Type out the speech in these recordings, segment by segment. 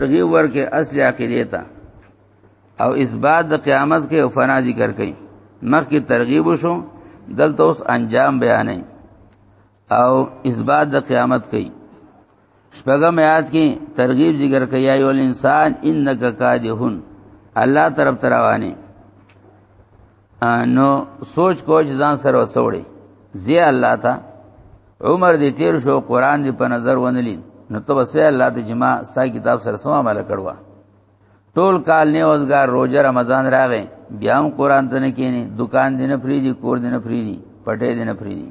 ټګي ورکه اصل عقیده ته او اثبات د قیامت کې او فنا ذکر کړي مخکې ترغیب شو دلته اوس انجام بیانې او اثبات د قیامت کړي شپږم آیات کې ترغیب ذکر کړي یا ول انسان انک کادهون الله طرف تراوانی نو سوچ کو چې ځان سره وسوړي زی الله ته عمر دې تیر شو قران دې په نظر ونلی نو ته وسه الله ته جما ستا کتاب سره سم عمل کړوا ټول کال نه اوسګار روزه رمضان راغې بیا هم قران ته نه کینی دکان دې نه فریدي کور دې نه فریدي پټې دې نه فریدي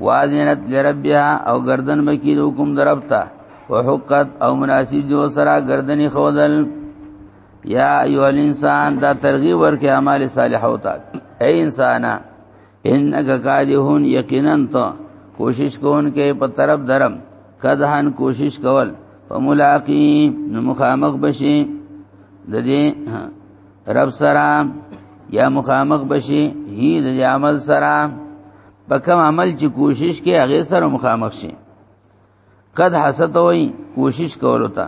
واذنت لربها او گردن مکی د حکم دربتا وحقت او مناسب دی وسرا گردنی خودل یا ایو الانسان دا ترغیب ورکه اعمال صالحه ہوتا اے انسانا انک کاجهون یقینا تو کوشش کون کې په طرف درم کدهن کوشش کول فملاقی نو مخامخ بشي د دې رب سره یا مخامخ بشي هی د عمل سره په کوم عمل چې کوشش کې هغه سره مخامخ شي قد حسد وای کوشش کولو ته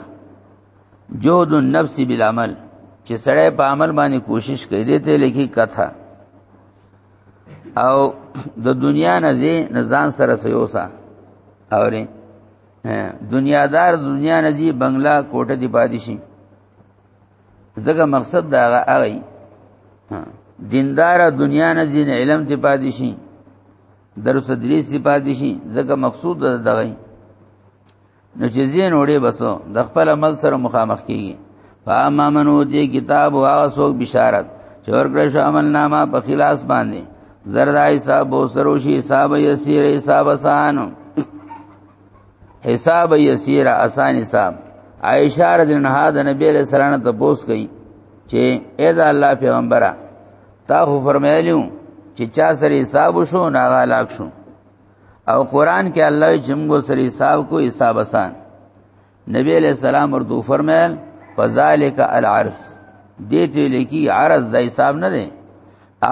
جود النفس بالعمل چې سړی په عمل باندې کوشش کوي دې ته لیکي کثا او د دنیا نه دې نزان سره سيوسا اورې دنیادار دنیا نه دې بنگلا کوټه دی پادشي زګه مقصد دا هغه دیندار دنیا نه دین علم ته پاتې شي درس درې سی پاتې شي زګه مقصود دغه نو چې زین وړي بسو د خپل عمل سره مخامخ کیږي فاما من اوتی کتاب او هغه څوک بشارت چې ورکړې شو عمل نامه په خلاص باندې زردای صاحب او سروشي صاحب یسیر صاحب سانو حساب یسیر آسان حساب عائشہ رضی الله عنها د نبی علیہ السلام ته پوس کړي چې اې دا الله پیغمبره تا خو فرمایلیو چې چا سره حساب شو ناغه لاک شو او قران کې الله جمګو سره حساب کو حساب آسان نبی علیہ السلام ورته فرمایل فذالک العرض دې ته لکی عرض د حساب نه دی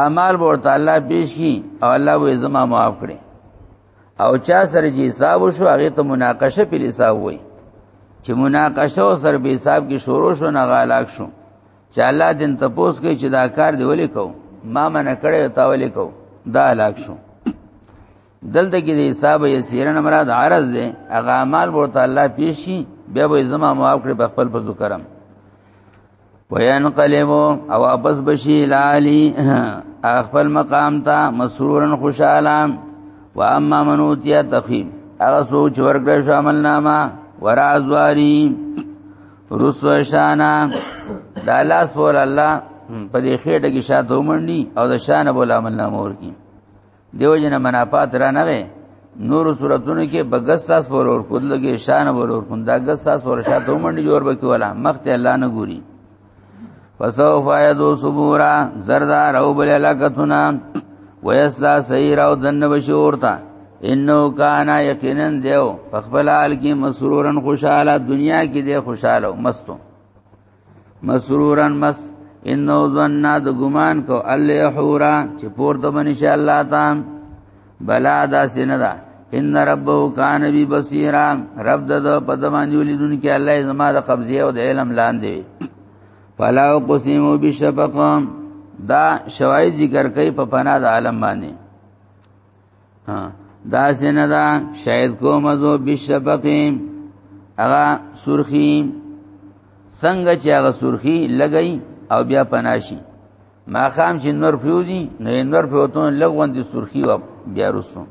اعمال ورته الله پیش کی او الله وې زما معاف کړي او چا سره چې حساب شو هغه ته مناقشه په حساب وای چې مناقشه او سر به حساب کې شروع شو نه غالاک شو چې الله دین ته پوس کوي چې دا کار دی ولې کو ما منه کړی او تا ولې کو دا هلاک شو دلته کې د حساب یې سیرن مراد عرض دی هغه اعمال ورته الله پیش شي بیا به زما معاف کړي په خپل فضل کرم وینقلبو او واپس بشي لالی خپل مقام ته مسرورن خوشاله و اما من اوتیا تخیم هغه څوک چې ورکړی شو عمل نامه ورا ازواری رسو شانا دا لاس ور الله په دې خېټه کې شاته ومنډي او د شان بوله عمل نامه ورکی دیو جن منافات را نه غي نور صورتونو کې بغس ساس پر اور کود لګي شان پر اور کود دغه ساس پر شا ته منډي جوړ بکی ولا مخت الله نه ګوري فسوف یدو صبورا زردا رو بل لکتنا ویسلا سیر او دن بشورتا انو کانا یقینا دیو خپل حال کې مسرورن خوشاله دنیا کې دی خوشاله مستو مسرورن مس انه ظن د ګمان کو الله حورا چې پورته بن انشاء الله تعالی بلا دا سیندا ان ربو کان بی بصیرا رب د په دمان یولیدون کې الله زما د قبضه او د علم لاندې فلا قسم بشفق دا شواهد ذکر کوي په پناه د عالم باندې ها دا سینه دا شاید کوم ازو بشبقی اغا سرخی څنګه چې هغه سرخی لګی او بیا پناشي ما خام چې نور پیوزی نو نور پیوتون لګون دي سرخی او بیا رسو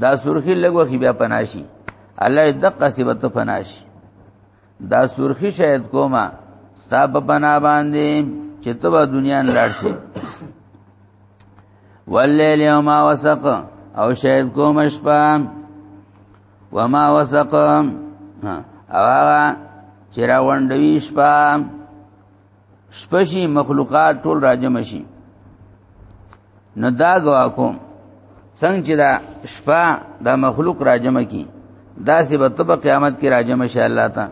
دا سرخی لګو خي بیا پناشي الله دقه سبت پناشي دا سرخی شاید کوما ستا په بنا باندې چې ته به دنیا نه لاړ شي واللیل یوما وسق او شاید کوم شپه وما وسق او هغه چې راوندوي شپه شپشي مخلوقات ټول راجم شي نو دا غوا کوم څنګه چې دا شپه دا مخلوق راجم کی دا سی به په قیامت کې راجم شي الله تا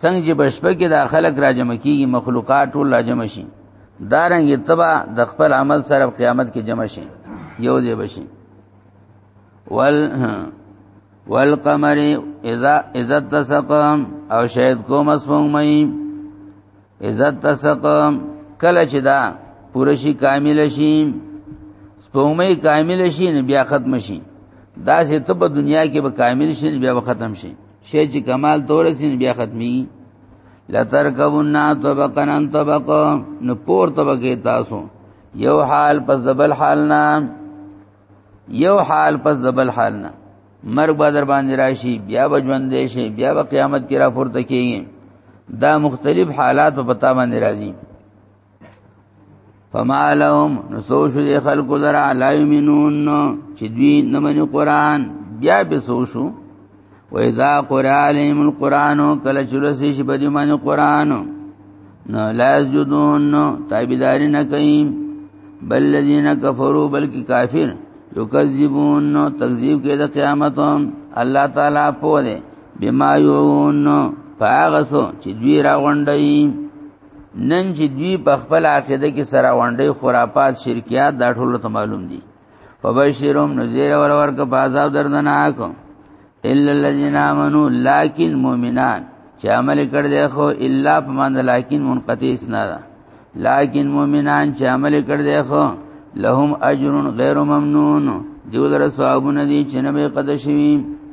څنګه چې بشپه کې دا خلق راجم کیږي مخلوقات ټول راجم شي دارنګ تبا د خپل عمل سره قیامت کې جمع شي یو دی بشي ول والقمر اذا اذا تسق او شاید کوم اسمون مې اذا تسق کله چې دا پوره شي کامل شي سپومې کامل شي نه بیا ختم شي دا چې ته په دنیا کې به کامل شي بیا به ختم شي شي چې کمال تور شي بیا ختمي لترکبنا طبقا عن طبقا نو پور طبقه تاسو یو حال پس دبل حالنا یو حال پس د بل حال نه مرګ به در باندې راشي بیا به ژوند دی شي بیا به قیامت کې را پورته کیږي دا مختلف حالات په پتا باندې راځي فما لهم نسوش دی خلق ذرا لا یمنون چې دوی نه مني قران بیا به سوشو و اذا قرئ عليهم القران کله چلوسی شي په دې باندې قران نو لا یسجدون تابعداري نه کوي بل الذين كفروا بلکې کافر یکذبون نو تکذیب کوي د قیامت الله تعالی په دې بما یون پاغسو چې دوی را غونډي نن چې دوی په خپل عقیده کې سره غونډي خرافات شرکیات دا ټول ته معلوم دي وبشرهم نذير ور ورک په عذاب دردناک الا الذين امنوا لكن مؤمنان چې عمل کړ دی خو الا په مند لكن منقطع اسنا ده لكن مؤمنان چې عمل کړ دی خو لهم اجر غیر ممنون دیو در ثوابونه دي چې نه به قد شوي